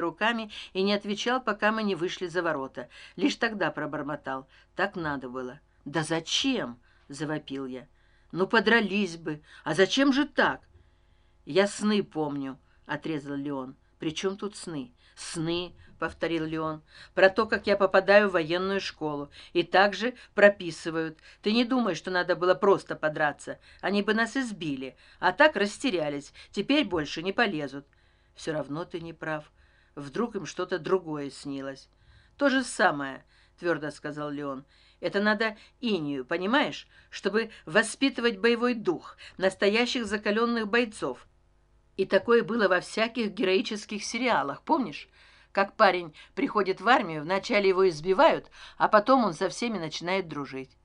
руками и не отвечал пока мы не вышли за ворота. Лишь тогда пробормотал. Так надо было. Да зачем завопил я. Ну подрались бы. А зачем же так? Я сны помню отрезал леон. При чем тут сны? Сны повторил леон. Про то как я попадаю в военную школу. И также прописывают. Ты не думаешь что надо было просто подраться. Они бы нас избили. А так растерялись. Теперь больше не полезут все равно ты не прав вдруг им что то другое снилось. То же самое твердо сказал леон. Это надо инию понимаешь? Чтобы воспитывать боевой дух настоящих закаленных бойцов и такое было во всяких героических сериалах помнишь? Как парень приходит в армию вначале его избивают а потом он со всеми начинает дружить.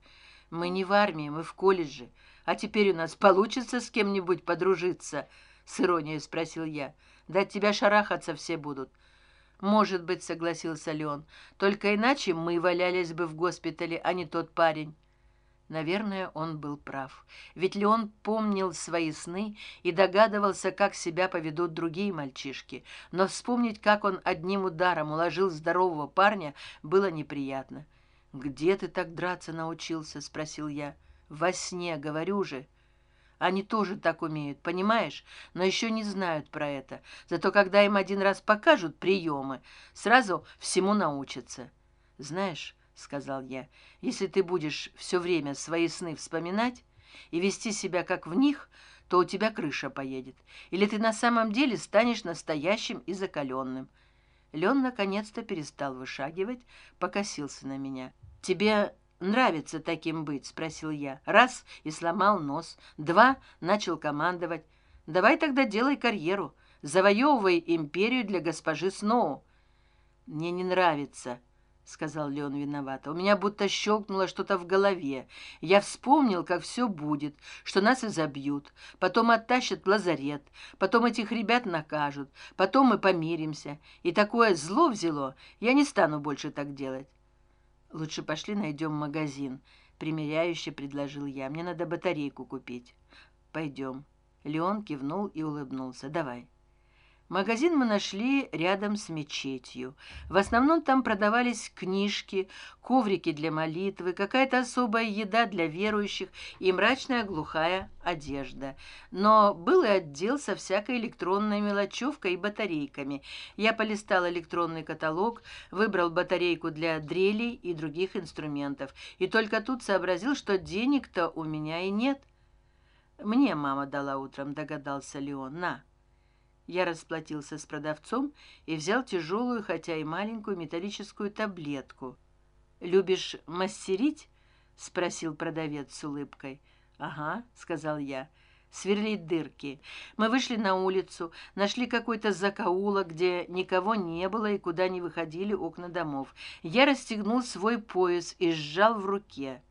Мы не в армии мы в колледже. А теперь у нас получится с кем нибудь подружиться с иронией спросил я. Да от тебя шарахаться все будут может быть согласился леон только иначе мы валялись бы в госпитале а не тот парень наверное он был прав. Ведь леон помнил свои сны и догадывался как себя поведут другие мальчишки. Но вспомнить как он одним ударом уложил здорового парня было неприятно. Где ты так драться научился спросил я. Во сне говорю же они тоже так умеют понимаешь? Но еще не знают про это. Зато когда им один раз покажут приемы сразу всему научатся. Знаешь сказал я если ты будешь все время свои сны вспоминать и вести себя как в них то у тебя крыша поедет. Или ты на самом деле станешь настоящим и закаленным лен наконец то перестал вышагивать покосился на меня. Тебе нравится таким быть спросил я. Раз и сломал нос два начал командовать. Давай тогда делай карьеру завоевывай империю для госпожи сноу. Мне не нравится сказал леон виновато. У меня будто щелкнуло что то в голове. Я вспомнил как все будет что нас изобьют потом оттащат в лазарет потом этих ребят накажут потом мы помиримся. И такое зло взяло я не стану больше так делать лучше пошли найдем магазин примиряюще предложил я. Мне надо батарейку купить пойдем леон кивнул и улыбнулся. Давай магазин мы нашли рядом с мечетью. В основном там продавались книжки коврики для молитвы какая то особая еда для верующих и мрачная глухая одежда. Но был и отдел со всякой электронной мелочевкой и батарейками. Я полистал электронный каталог выбрал батарейку для дрелей и других инструментов. И только тут сообразил что денег то у меня и нет. Мне мама дала утром догадался леон на я расплатился с продавцом и взял тяжелую хотя и маленькую металлическую таблетку. Любишь мастерить спросил продавец с улыбкой. Ага сказал я. Сверлить дырки. Мы вышли на улицу нашли какой то закоулок где никого не было и куда не выходили окна домов. Я расстегнул свой пояс и сжал в руке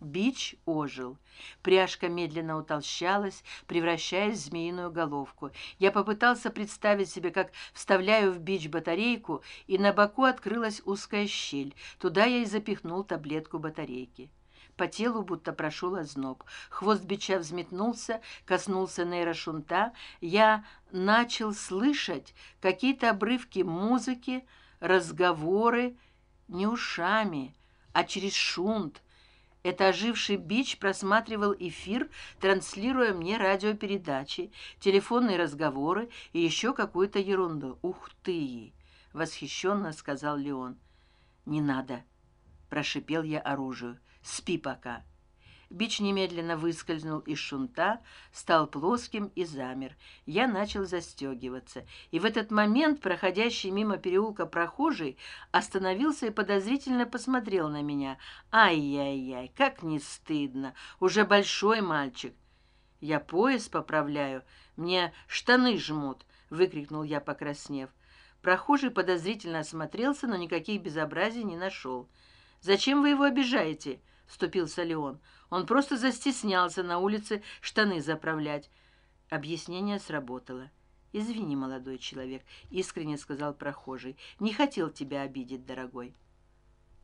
бич ожил. Пряжка медленно утолщалась превращаясь в змеиную головку. Я попытался представить себе как вставляю в бич батарейку и на боку открылась узкая щель. Туда я и запихнул таблетку батарейки. По телу будто прошел озноб. Хвост бича взметнулся коснулся нейрошунта. Я начал слышать какие то обрывки музыки разговоры не ушами а через шунт это оживший бич просматривал эфир транслируя мне радиопередачи телефонные разговоры и еще какую то ерунду. Ух ты восхищенно сказал леон. Не надо прошипел я оружию. Спи пока бич немедленно выскользнул из шунта стал плоским и замер. Я начал застегиваться. И в этот момент проходящий мимо переулка прохожий остановился и подозрительно посмотрел на меня. Ай яй яй как не стыдно! Уже большой мальчик! Я пояс поправляю мне штаны жмут выкрикнул я покраснев. Прохожий подозрительно осмотрелся но никаких безобразий не нашел. Зачем вы его обижаете вступился леон. Он просто застеснялся на улице штаны заправлять. Объяснение сработало. Извини молодой человек искренне сказал прохожий. Не хотел тебя обидеть дорогой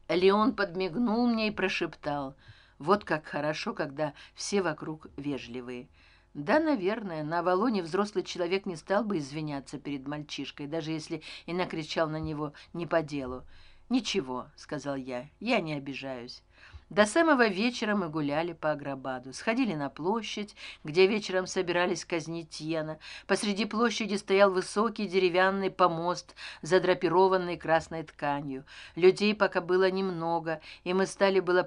леон подмигнул мне и прошептал. Вот как хорошо когда все вокруг вежливые да наверное на авалоне взрослый человек не стал бы извиняться перед мальчишкой даже если и накричал на него не по делу ничего сказал я я не обижаюсь до самого вечера мы гуляли по агробаду сходили на площадь где вечером собирались казнить тьена. Посреди площади стоял высокий деревянный помост задрапированный красной тканью. Людей пока было немного и мы стали было